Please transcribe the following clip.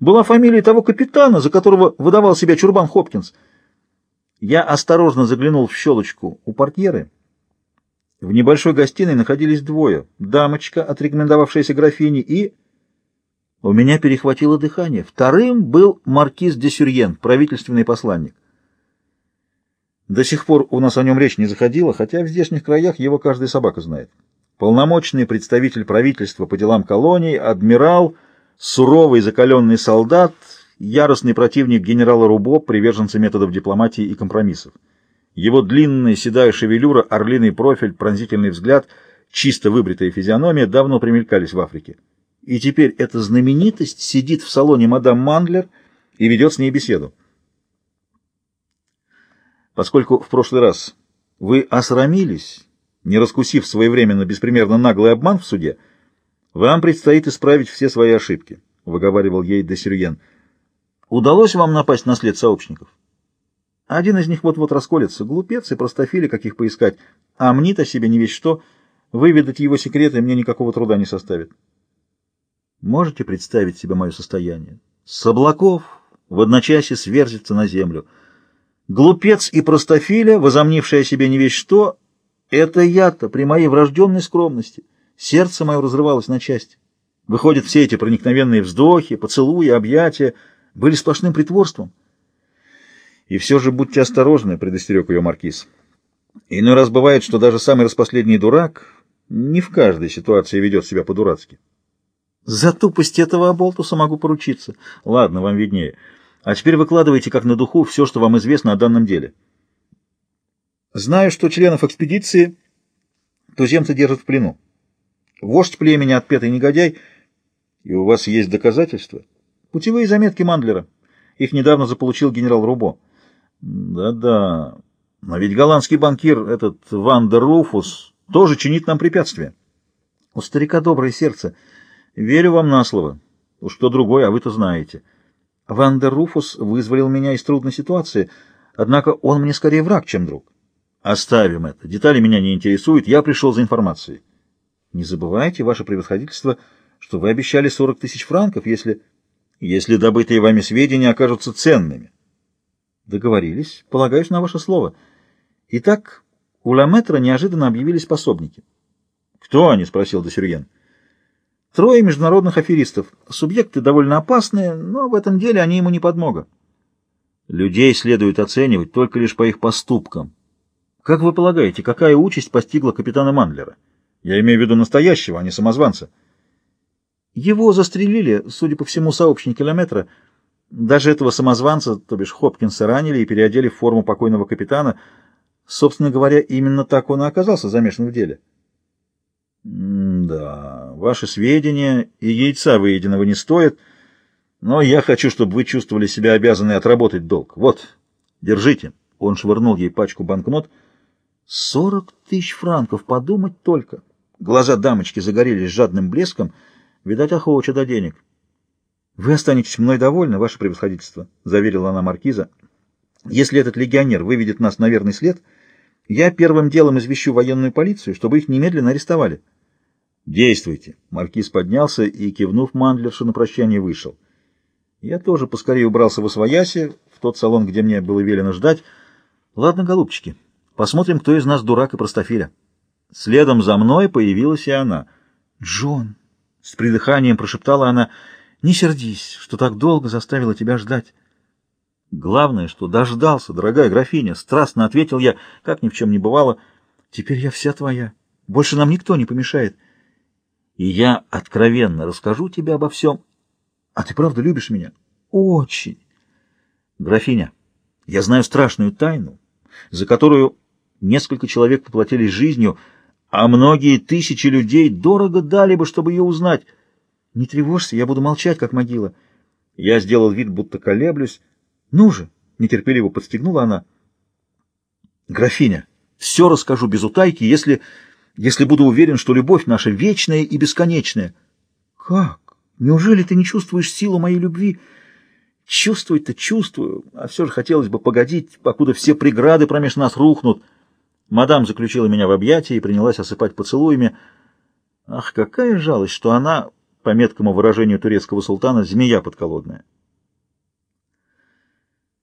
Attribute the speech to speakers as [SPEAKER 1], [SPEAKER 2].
[SPEAKER 1] была фамилия того капитана, за которого выдавал себя Чурбан Хопкинс. Я осторожно заглянул в щелочку у портьеры. В небольшой гостиной находились двое. Дамочка, отрекомендовавшаяся графине, и... У меня перехватило дыхание. Вторым был маркиз де Сюрьен, правительственный посланник. До сих пор у нас о нем речь не заходила, хотя в здешних краях его каждая собака знает. Полномочный представитель правительства по делам колоний, адмирал, суровый закаленный солдат, яростный противник генерала Рубо, приверженца методов дипломатии и компромиссов. Его длинная седая шевелюра, орлиный профиль, пронзительный взгляд, чисто выбритая физиономия давно примелькались в Африке. И теперь эта знаменитость сидит в салоне мадам Мандлер и ведет с ней беседу. Поскольку в прошлый раз вы осрамились, не раскусив своевременно беспримерно наглый обман в суде, вам предстоит исправить все свои ошибки, — выговаривал ей Десюрьен. Удалось вам напасть на след сообщников? Один из них вот-вот расколется. Глупец и простофили, каких поискать. А мнит о себе не весь что. Выведать его секреты мне никакого труда не составит. Можете представить себе мое состояние? С облаков в одночасье сверзится на землю. Глупец и простофиля, возомнивший о себе не весь что, это я-то при моей врожденной скромности. Сердце мое разрывалось на части. Выходят, все эти проникновенные вздохи, поцелуи, объятия были сплошным притворством. И все же будьте осторожны, предостерег ее маркиз. Иной раз бывает, что даже самый распоследний дурак не в каждой ситуации ведет себя по-дурацки. За тупость этого оболтуса могу поручиться. Ладно, вам виднее. А теперь выкладывайте как на духу все, что вам известно о данном деле. Знаю, что членов экспедиции туземцы держат в плену. Вождь племени отпетый негодяй, и у вас есть доказательства? Путевые заметки Мандлера. Их недавно заполучил генерал Рубо. Да-да, но ведь голландский банкир, этот Ван дер Руфус, тоже чинит нам препятствия. У старика доброе сердце. Верю вам на слово. Уж что другое, а вы-то знаете. Ван дер Руфус вызволил меня из трудной ситуации, однако он мне скорее враг, чем друг. Оставим это. Детали меня не интересуют. Я пришел за информацией. Не забывайте, ваше превосходительство, что вы обещали 40 тысяч франков, если... если добытые вами сведения окажутся ценными. Договорились. Полагаюсь на ваше слово. Итак, у Ламетра неожиданно объявились пособники. Кто они? — спросил Досюрьен. Трое международных аферистов. Субъекты довольно опасные, но в этом деле они ему не подмога. Людей следует оценивать только лишь по их поступкам. Как вы полагаете, какая участь постигла капитана Мандлера? Я имею в виду настоящего, а не самозванца. Его застрелили, судя по всему, сообщники километра. Даже этого самозванца, то бишь Хопкинса, ранили и переодели в форму покойного капитана. Собственно говоря, именно так он и оказался замешан в деле. «Да, ваши сведения и яйца выеденного не стоят, но я хочу, чтобы вы чувствовали себя обязаны отработать долг. Вот, держите». Он швырнул ей пачку банкнот. «Сорок тысяч франков, подумать только!» Глаза дамочки загорелись жадным блеском. Видать, охоча до денег. «Вы останетесь мной довольны, ваше превосходительство», — заверила она маркиза. «Если этот легионер выведет нас на верный след, я первым делом извещу военную полицию, чтобы их немедленно арестовали». «Действуйте!» Маркиз поднялся и, кивнув Мандлершу на прощание, вышел. Я тоже поскорее убрался в освояси, в тот салон, где мне было велено ждать. Ладно, голубчики, посмотрим, кто из нас дурак и простофиля. Следом за мной появилась и она. «Джон!» — с придыханием прошептала она. «Не сердись, что так долго заставила тебя ждать». «Главное, что дождался, дорогая графиня!» — страстно ответил я, как ни в чем не бывало. «Теперь я вся твоя. Больше нам никто не помешает» и я откровенно расскажу тебе обо всем. А ты правда любишь меня? Очень. Графиня, я знаю страшную тайну, за которую несколько человек поплатились жизнью, а многие тысячи людей дорого дали бы, чтобы ее узнать. Не тревожься, я буду молчать, как могила. Я сделал вид, будто колеблюсь. Ну же, нетерпеливо подстегнула она. Графиня, все расскажу без утайки, если если буду уверен, что любовь наша вечная и бесконечная. Как? Неужели ты не чувствуешь силу моей любви? Чувствовать-то чувствую, а все же хотелось бы погодить, покуда все преграды промеж нас рухнут. Мадам заключила меня в объятия и принялась осыпать поцелуями. Ах, какая жалость, что она по меткому выражению турецкого султана, змея подколодная.